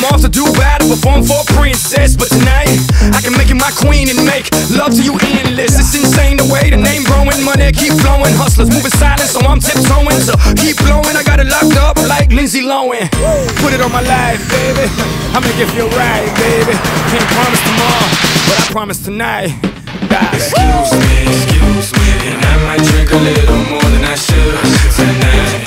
I'm off to do battle, perform for a princess. But tonight, I can make you my queen and make love to you endless. It's insane growing, money keep flowing. Hustlers moving silent, so I'm tiptoeing. So keep blowing, I got it locked up like Lindsay Lohan. Put it on my life, baby. I'ma make it feel right, baby. Can't promise tomorrow, but I promise tonight. Excuse me, excuse me, and I might drink a little more than I should tonight.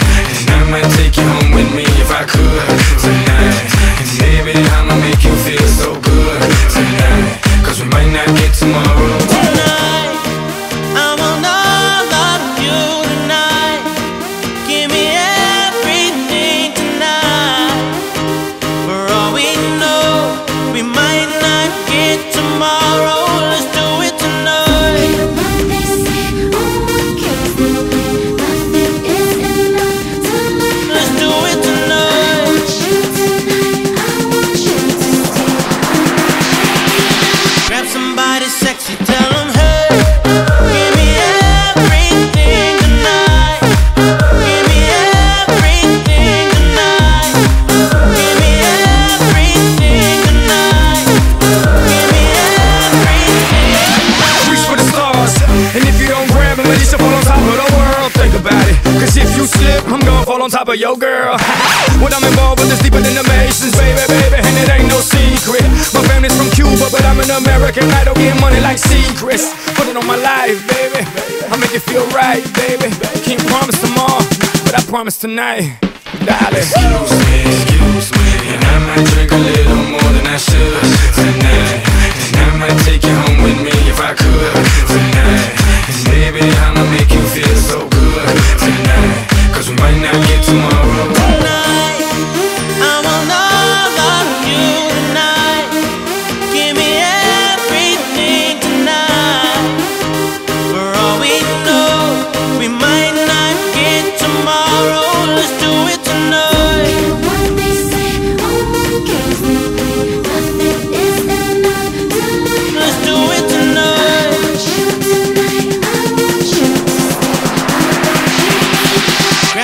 And if you don't grab them, you should fall on top of the world. Think about it. Cause if you slip, I'm gonna fall on top of your girl. what I'm involved with is deeper than the Masons, baby, baby. And it ain't no secret. My family's from Cuba, but I'm an American. I don't get money like secrets. Put it on my life, baby. I make it feel right, baby. Can't promise tomorrow, but I promise tonight. Darling. Excuse me, make you feel so good.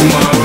tomorrow